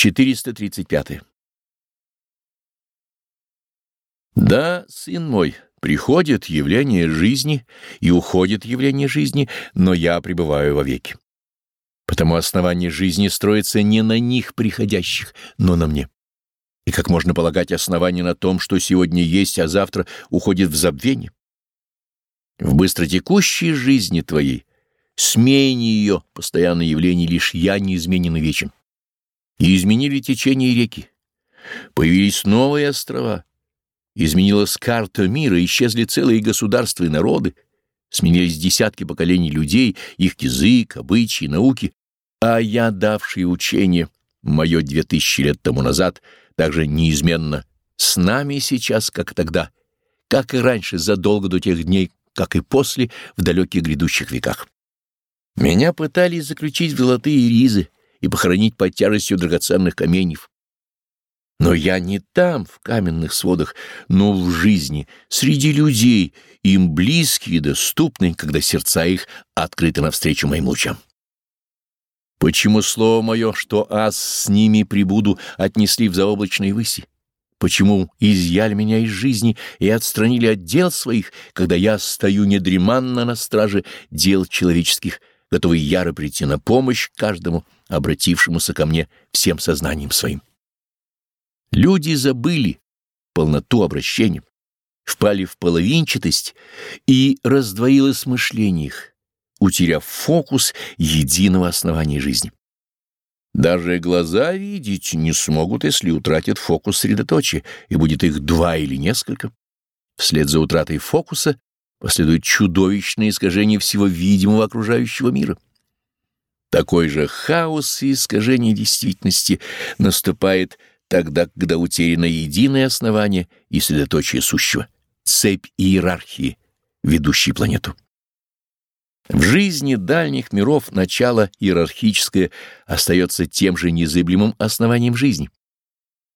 435. Да, сын мой, приходит явление жизни и уходит явление жизни, но я пребываю вовеки. Потому основание жизни строится не на них приходящих, но на мне. И как можно полагать основание на том, что сегодня есть, а завтра уходит в забвение? В быстротекущей жизни твоей, смене ее, постоянное явление лишь я неизменен и вечен и изменили течение реки. Появились новые острова. Изменилась карта мира, исчезли целые государства и народы. Сменились десятки поколений людей, их язык, обычаи, науки. А я, давший учение, мое две тысячи лет тому назад, также неизменно с нами сейчас, как тогда, как и раньше, задолго до тех дней, как и после, в далеких грядущих веках. Меня пытались заключить в золотые ризы, и похоронить под тяжестью драгоценных каменьев. Но я не там, в каменных сводах, но в жизни, среди людей, им близкие и доступны, когда сердца их открыты навстречу моим лучам. Почему слово мое, что аз с ними прибуду, отнесли в заоблачные выси? Почему изъяли меня из жизни и отстранили от дел своих, когда я стою недреманно на страже дел человеческих, готовый яро прийти на помощь каждому, обратившемуся ко мне всем сознанием своим. Люди забыли полноту обращения, впали в половинчатость и раздвоилось мышление их, утеряв фокус единого основания жизни. Даже глаза видеть не смогут, если утратят фокус средоточия, и будет их два или несколько. Вслед за утратой фокуса последует чудовищное искажение всего видимого окружающего мира. Такой же хаос и искажение действительности наступает тогда, когда утеряно единое основание и средоточие сущего, цепь иерархии, ведущей планету. В жизни дальних миров начало иерархическое остается тем же незыблемым основанием жизни.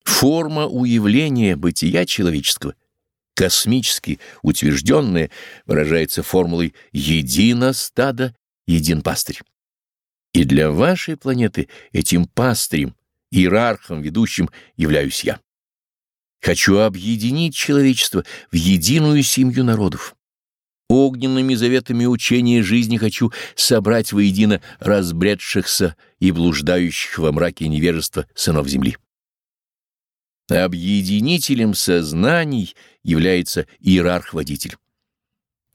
Форма уявления бытия человеческого — космически утвержденное выражается формулой «едино стадо, един пастырь». И для вашей планеты этим пастырем, иерархом, ведущим являюсь я. Хочу объединить человечество в единую семью народов. Огненными заветами учения жизни хочу собрать воедино разбредшихся и блуждающих во мраке невежества сынов земли. Объединителем сознаний является иерарх-водитель.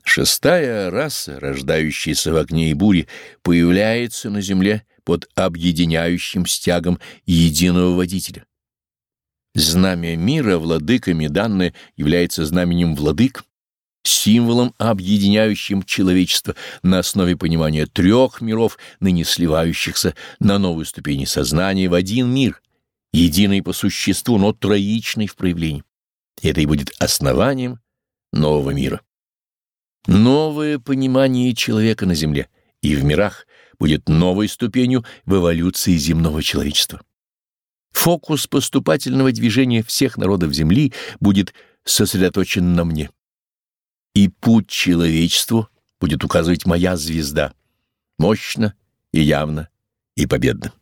Шестая раса, рождающаяся в огне и буре, появляется на земле под объединяющим стягом единого водителя. Знамя мира владыками данное является знаменем владык, символом, объединяющим человечество на основе понимания трех миров, ныне сливающихся на новой ступени сознания в один мир — единый по существу, но троичный в проявлении. Это и будет основанием нового мира. Новое понимание человека на Земле и в мирах будет новой ступенью в эволюции земного человечества. Фокус поступательного движения всех народов Земли будет сосредоточен на мне. И путь человечеству будет указывать моя звезда, мощно и явно и победно.